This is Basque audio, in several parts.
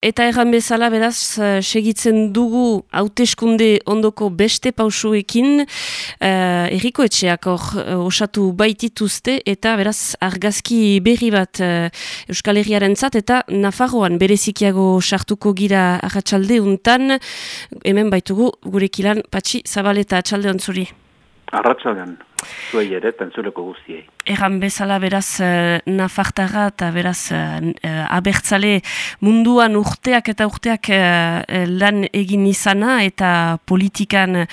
Eta erran bezala beraz uh, segitzen dugu hauteskunde ondoko beste pausuekin uh, erriko etxeak hor uh, osatu baitituzte eta beraz argazki berri bat uh, Euskal Herriaren zat eta Nafarroan berezikiago sartuko gira arratsalde untan hemen baitugu gurekilan patxi zabaleta atxalde ontzuri. Arratxaldean zuei ere, tentzuleko guztiei. Egan bezala beraz uh, Nafartara eta beraz uh, abertzale munduan urteak eta urteak lan egin izana eta politikan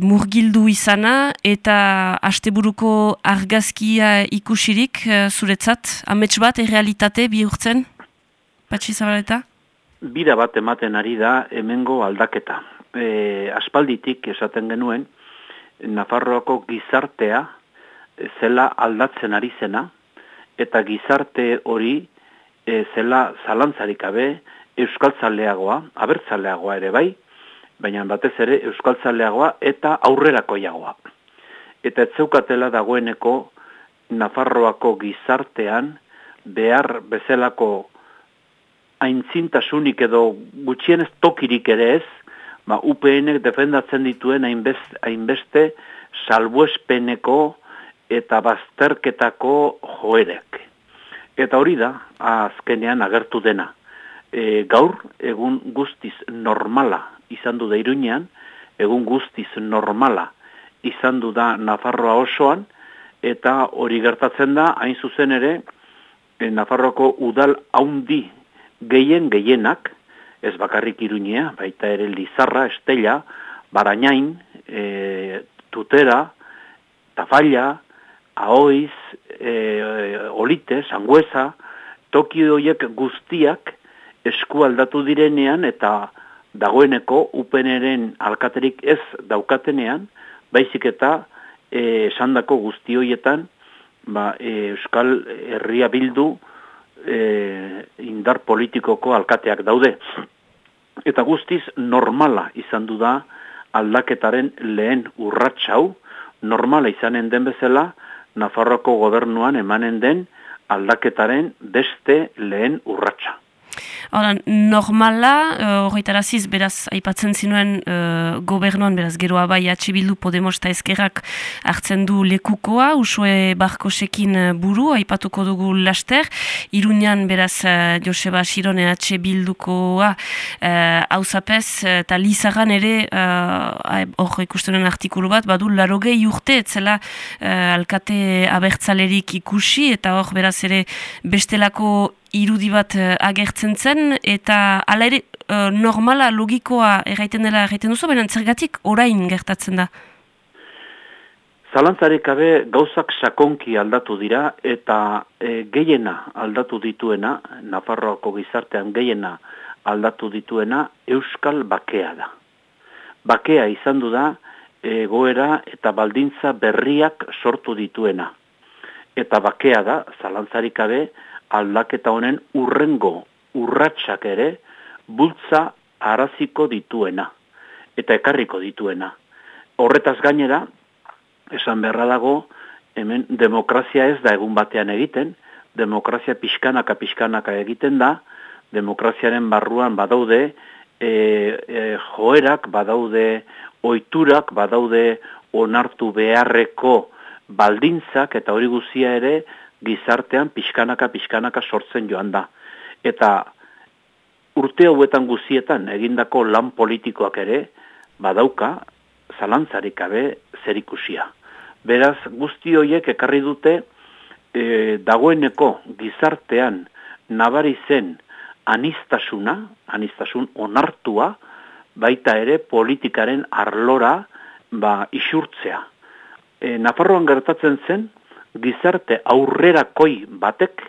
murgildu izana eta asteburuko argazkia ikusirik zuretzat, amets bat, errealitate bihurtzen? Patsi zabaleta? Bira bat ematen ari da hemengo aldaketa. E, aspalditik esaten genuen, Nafarroako gizartea zela aldatzen ari zena, eta gizarte hori e, zela zalantzarik abe euskaltzaleagoa, abertzaleagoa ere bai, baina batez ere euskaltzaleagoa eta aurrerakoiagoa. Eta ez zeukatela dagoeneko Nafarroako gizartean behar bezelako aintzintasunik edo gutxienez tokirik ere ez, ba, UPN defendatzen dituen hainbeste, hainbeste salbuespeneko eta bazterketako joerek. Eta hori da, azkenean agertu dena. E, gaur, egun guztiz normala izan du da iruñean, egun guztiz normala izan du da Nafarroa osoan, eta hori gertatzen da, hain zuzen ere, e, Nafarroako udal haundi gehien gehienak, ez bakarrik iruñea, baita ere Lizarra, Estella, Barainain, e, Tutera, Tafalla, Aoiz, e, Olite, Sanguesa, toki horiek guztiak esku aldatu direnean eta dagoeneko upeneren alkaterik ez daukatenean, baizik eta e, esandako guzti horietan ba, e, Euskal Herria Bildu e, indar politikoko alkateak daude eta guztiz normala izan du da aldaketaren lehen urratxau, normala izanen den bezala, Nafarroko gobernuan emanen den aldaketaren beste lehen urratsa. Hora, normala, uh, horretaraziz, beraz, aipatzen zinuen uh, gobernuan, beraz, geroa bai atxibildu Podemos eta Ezkerrak hartzen du lekukoa, usue barkosekin uh, buru, aipatuko dugu laster, Iruñan, beraz, uh, Joseba Sirone atxibildukoa hauzapez, uh, eta Lizaran ere, hor uh, ikustenen artikulu bat, badu, larogei urte, etzela uh, alkate abertzalerik ikusi, eta hor, beraz, ere, bestelako irudi bat uh, agertzen zen, eta ala ere uh, normala, logikoa erraiten dela erraiten duzu, baina zergatik orain gertatzen da? Zalantzarek gabe gauzak sakonki aldatu dira eta e, gehiena aldatu dituena, Nafarroako gizartean gehiena aldatu dituena, Euskal Bakea da. Bakea izan du da egoera eta baldintza berriak sortu dituena. Eta bakea da, zalantzarik gabe, aldaketa honen urrengo urratsak ere bultza araziko dituena eta ekarriko dituena. Horretaz gainera, esan beharra dago, hemen demokrazia ez da egun batean egiten, demokrazia pixkanaka pixkanaka egiten da, demokraziaren barruan badaude e, e, joerak, badaude oiturak, badaude onartu beharreko baldintzak eta hori guzia ere gizartean pixkanaka pixkanaka sortzen joan da. Eta urte hauetan guzietan egindako lan politikoak ere badauka zalantzarik gabe zerikusia. Beraz guzti horiek ekarri dute e, dagoeneko gizartean nabari zen anistasuna, anistasun onartua, baita ere politikaren arlora ba, isurtzea. E, Nafarroan gertatzen zen, gizarte aurrerakoi batek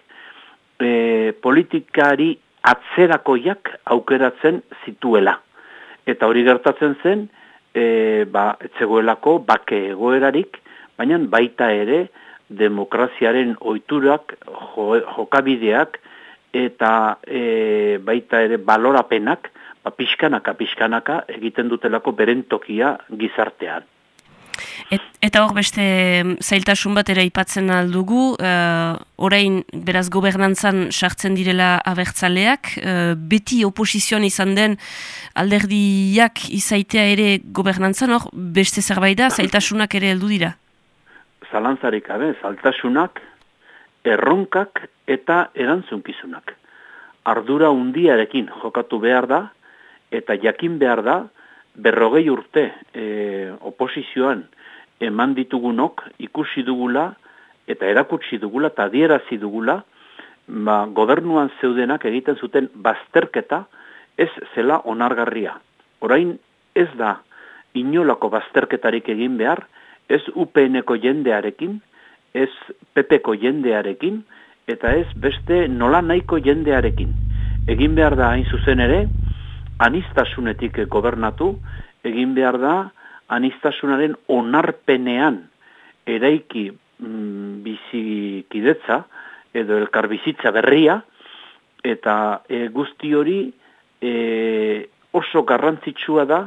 e, politikari atzerakoiak aukeratzen zituela. Eta hori gertatzen zen, e, ba, etzegoelako bake egoerarik, baina baita ere demokraziaren oiturak, jokabideak, eta e, baita ere balorapenak, ba, pixkanaka, pixkanaka egiten dutelako berentokia gizartean. Et, eta hor beste zailtasun bat ere ipatzen aldugu, uh, orain beraz gobernantzan sartzen direla abertzaleak, uh, beti oposizioan izan den alderdiak izaitea ere gobernantzan hor beste zerbait da, zailtasunak ere heldu dira? Zalantzarik abe, zailtasunak, erronkak eta erantzunkizunak. Ardura undiarekin jokatu behar da, eta jakin behar da, berrogei urte e, oposizioan eman ditugunok ikusi dugula eta erakutsi dugula eta adierazi dugula ba, gobernuan zeudenak egiten zuten bazterketa ez zela onargarria. Orain ez da inolako bazterketarik egin behar, ez UPN-eko jendearekin, ez PP-ko jendearekin, eta ez beste nola nahiko jendearekin. Egin behar da hain zuzen ere, anistasunetik gobernatu, egin behar da anistasunaren onarpenean eraiki mm, bizikidetza edo elkarbizitza berria, eta e, guzti hori e, oso garrantzitsua da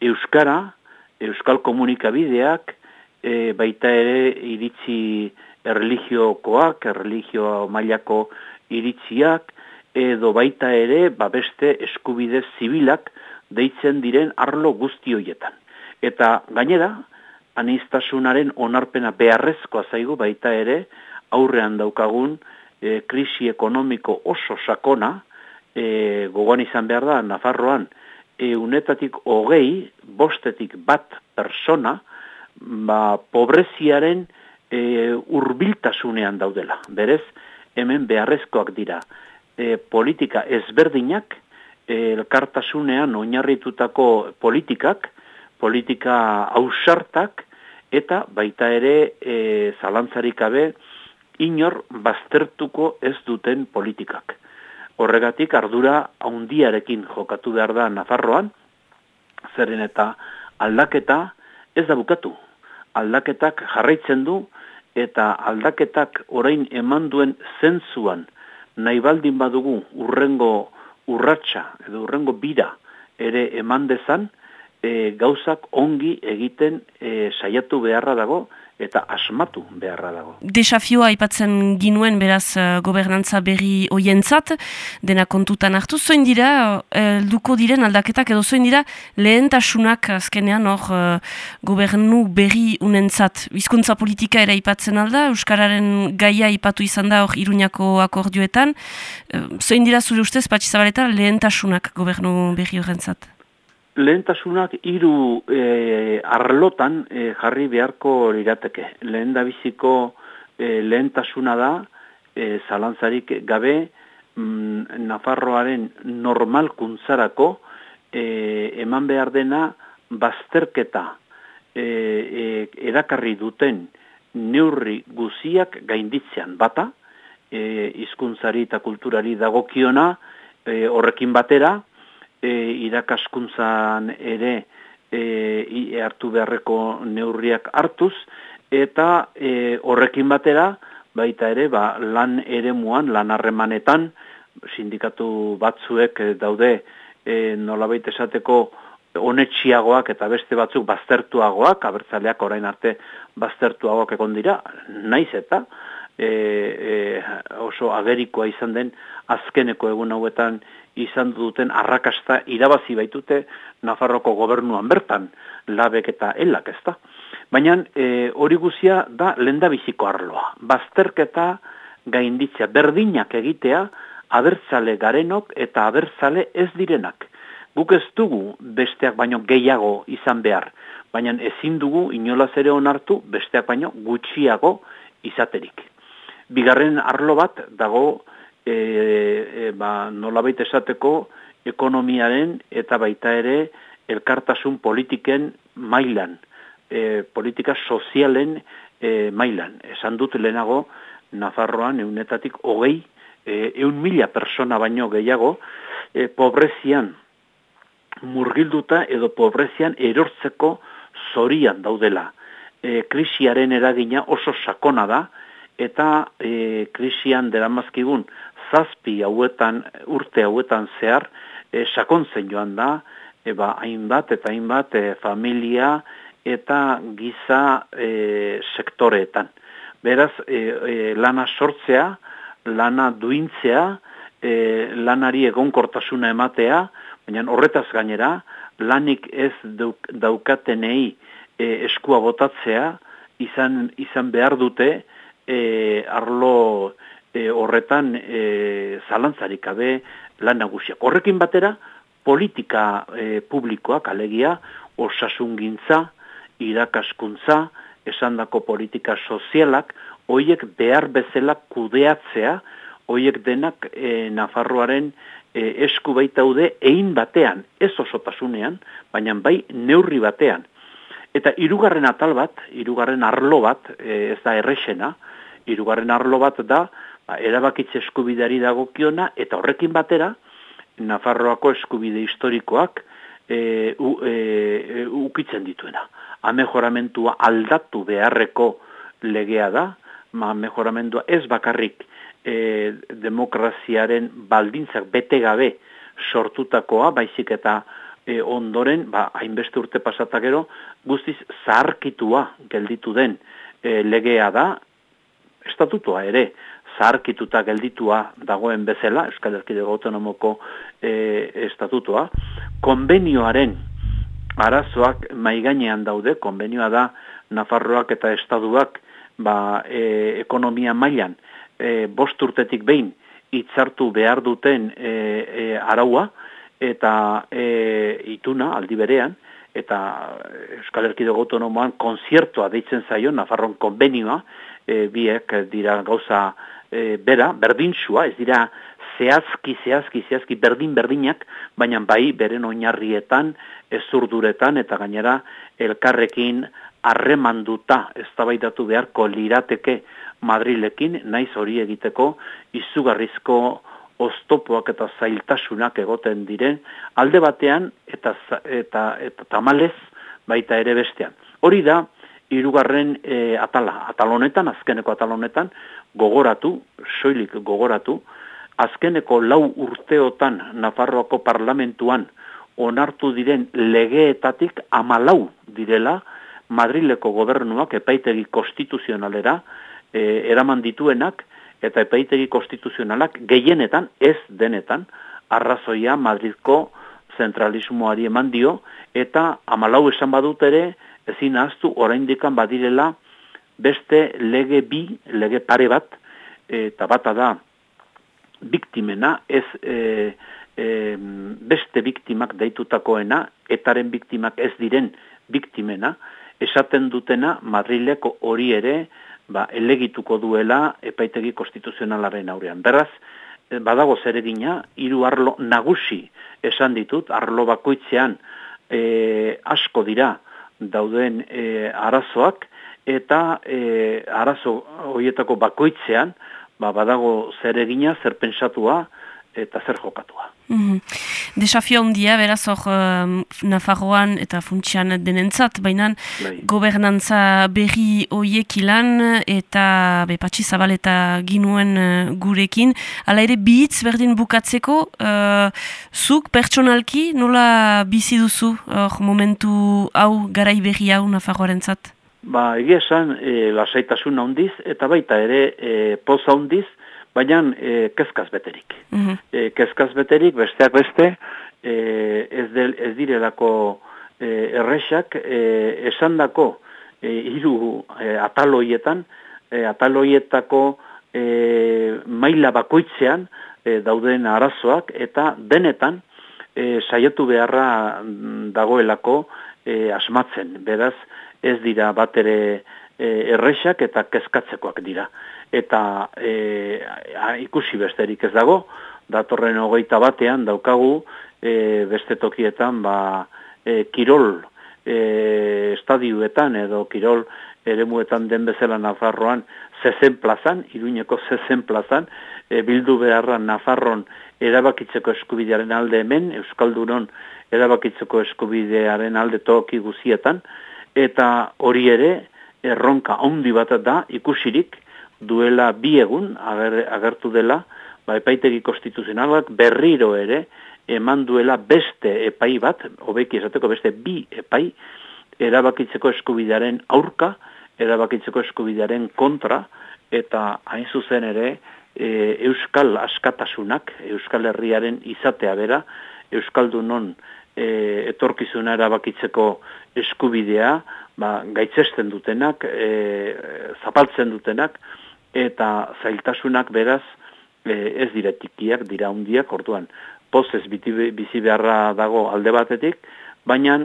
Euskara, Euskal Komunikabideak, e, baita ere iritzi erlijiokoak, erlijio mailako iritziak, edo baita ere ba beste eskubide zibilak deitzen diren arlo guzti hoietan. Eta gainera, anistasunaren onarpena beharrezkoa zaigu baita ere aurrean daukagun e, krisi ekonomiko oso sakona, e, gogoan izan behar da, Nafarroan, e, unetatik hogei, bostetik bat persona, ba, pobreziaren e, urbiltasunean daudela. Berez, hemen beharrezkoak dira e, politika ezberdinak, elkartasunean oinarritutako politikak, politika ausartak, eta baita ere e, zalantzarikabe inor baztertuko ez duten politikak. Horregatik ardura haundiarekin jokatu behar da Nafarroan, zeren eta aldaketa ez da bukatu. Aldaketak jarraitzen du eta aldaketak orain eman duen zentzuan, nahi baldin badugu urrengo urratsa edo urrengo bira ere eman dezan, e, gauzak ongi egiten e, saiatu beharra dago eta asmatu beharra dago. Desafioa aipatzen ginuen beraz uh, gobernantza berri hoientzat, dena kontutan hartu, zoin dira, uh, duko diren aldaketak edo zoin dira lehentasunak azkenean hor uh, gobernu berri unentzat. Bizkuntza politika ere aipatzen alda, Euskararen gaia aipatu izan da hor iruñako akordioetan, zoin dira zure ustez, patxizabaleta, lehentasunak gobernu berri horrentzat? Lehentasunak hiru e, arlotan e, jarri beharko lirateke. Lehen da biziko e, lehentasuna da, e, zalantzarik gabe, mm, Nafarroaren normalkuntzarako e, eman behar dena bazterketa e, e, erakarri duten neurri guziak gainditzean bata, e, izkuntzari eta kulturari dagokiona e, horrekin batera, e, irakaskuntzan ere e, hartu beharreko neurriak hartuz, eta e, horrekin batera, baita ere, ba, lan ere muan, lan harremanetan, sindikatu batzuek daude e, nolabait esateko honetxiagoak eta beste batzuk baztertuagoak, abertzaleak orain arte baztertuagoak egon dira, naiz eta e, e, oso agerikoa izan den azkeneko egun hauetan izan duten arrakasta irabazi baitute Nafarroko gobernuan bertan, labek eta elak ez da. Baina e, hori guzia da lendabiziko arloa. Bazterketa gainditzea, berdinak egitea, abertzale garenok eta abertzale ez direnak. Guk ez dugu besteak baino gehiago izan behar, baina ezin dugu inolaz ere onartu besteak baino gutxiago izaterik. Bigarren arlo bat dago e, e, ba, nolabait esateko ekonomiaren eta baita ere elkartasun politiken mailan, e, politika sozialen e, mailan. Esan dut lehenago, Nafarroan eunetatik hogei, e, eun mila persona baino gehiago, e, pobrezian murgilduta edo pobrezian erortzeko zorian daudela. E, krisiaren eragina oso sakona da, eta e, krisian deramazkigun zazpi hauetan, urte hauetan zehar, e, sakontzen joan da, eba hainbat eta hainbat e, familia eta giza e, sektoreetan. Beraz, e, lana sortzea, lana duintzea, e, lanari egonkortasuna ematea, baina horretaz gainera, lanik ez daukatenei e, eskua botatzea, izan, izan behar dute e, arlo e, horretan e, zalantzarik abe lan nagusiak. Horrekin batera, politika e, publikoak alegia, osasun gintza, irakaskuntza, esandako politika sozialak, hoiek behar bezala kudeatzea, hoiek denak e, Nafarroaren e, esku baitaude egin batean, ez osotasunean, baina bai neurri batean. Eta hirugarren atal bat, hirugarren arlo bat, e, ez da errexena, hirugarren arlo bat da, erabakitze eskubideari dagokiona, eta horrekin batera, Nafarroako eskubide historikoak e, u, e, e, ukitzen dituena. Amejoramentua aldatu beharreko legea da, ma mejoramentua ez bakarrik e, demokraziaren baldintzak bete gabe sortutakoa, baizik eta e, ondoren, ba, hainbeste urte pasatakero, guztiz zaharkitua gelditu den e, legea da, estatutua ere, zaharkituta gelditua dagoen bezala, Euskal Herkidego Autonomoko e, estatutua, konbenioaren arazoak maiganean daude, konbenioa da Nafarroak eta Estaduak ba, e, ekonomia mailan e, bost urtetik behin hitzartu behar duten e, e, araua eta e, ituna aldi berean. Eta Euskal Herkidego Autonomoan konziertoa deitzen zaio Nafarron konbenioa e, biek dira gauza e, bera, berdintsua, ez dira zehazki, zehazki, zehazki berdin berdinak, baina bai beren oinarrietan, ezurduretan eta gainera elkarrekin harremanduta eztabaidatu beharko lirateke Madrilekin, naiz hori egiteko izugarrizko oztopoak eta zailtasunak egoten diren, alde batean eta, eta, eta tamalez baita ere bestean. Hori da, irugarren e, atala, atalonetan, azkeneko atalonetan, gogoratu, soilik gogoratu, azkeneko lau urteotan Nafarroako parlamentuan onartu diren legeetatik amalau direla Madrileko gobernuak epaitegi konstituzionalera e, eraman dituenak eta epaitegi konstituzionalak gehienetan, ez denetan, arrazoia Madridko zentralismoari eman dio, eta amalau esan badut ere, ezin ahaztu oraindikan badirela beste lege bi, lege pare bat, eta bata da biktimena, ez e, e, beste biktimak deitutakoena, etaren biktimak ez diren biktimena, esaten dutena Madrileko hori ere ba, elegituko duela epaitegi konstituzionalaren aurrean. Beraz, e, badago zeregina, hiru arlo nagusi esan ditut, arlo bakoitzean e, asko dira, dauden e, arazoak eta e, arazo horietako bakoitzean ba, badago zer egina, zer pensatua eta zer jokatua. Mm -hmm. Desafio handia, beraz hor um, Nafarroan eta funtsian denentzat, baina bai. gobernantza berri hoiek ilan eta bepatsi zabal eta ginuen uh, gurekin. Hala ere, bihitz berdin bukatzeko, uh, zuk pertsonalki nola bizi duzu uh, momentu hau, garai berri hau Nafarroaren zat? Ba, egia esan, e, lasaitasun handiz, eta baita ere, e, poza handiz, baina e, kezkaz beterik. Mm kezkaz beterik, besteak beste, e, ez, del, ez direlako e, erresak, e, esan dako, e, iru e, ataloietan, e, ataloietako e, maila bakoitzean e, dauden arazoak, eta denetan, e, saiatu beharra dagoelako e, asmatzen. Beraz, ez dira bat ere e, erresak eta kezkatzekoak dira eta e, ikusi besterik ez dago, datorren hogeita batean daukagu e, beste tokietan ba, e, kirol e, estadioetan edo kirol eremuetan den bezala Nafarroan zezen plazan, iruñeko zezen plazan, e, bildu beharra Nafarron erabakitzeko eskubidearen alde hemen, Euskalduron erabakitzeko eskubidearen alde toki guzietan, eta hori ere erronka handi da ikusirik, duela bi egun ager, agertu dela ba, epaitegi konstituzionalak berriro ere eman duela beste epai bat, hobeki esateko beste bi epai, erabakitzeko eskubidearen aurka, erabakitzeko eskubidearen kontra, eta hain zuzen ere, e, euskal askatasunak, euskal herriaren izatea bera, euskaldunon e, etorkizuna erabakitzeko eskubidea, ba, gaitzesten dutenak, e, zapaltzen dutenak, eta zailtasunak beraz e, ez diretikiak, dira hundiak, orduan, pozez bizi beharra dago alde batetik, baina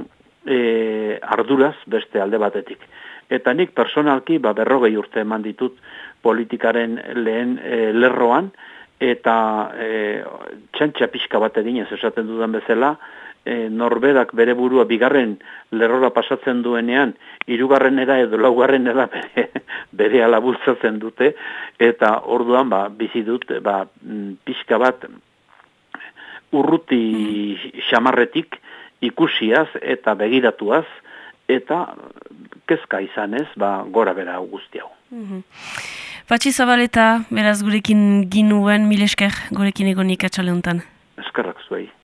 e, arduraz beste alde batetik. Eta nik personalki ba, berrogei urte eman ditut politikaren lehen e, lerroan, eta e, txantxa pixka bat eginez esaten dudan bezala, e, norberak bere burua bigarren lerrora pasatzen duenean, hirugarrenera edo laugarrenera bere, bere alabultzatzen dute, eta orduan ba, bizi dut ba, mm, pixka bat urruti xamarretik ikusiaz eta begiratuaz, eta kezka izanez, ba, gora bera guzti hau. Mm Patxi Zabaleta, beraz gurekin ginuen, milesker gurekin egonik atxale honetan. Eskerrak zuei.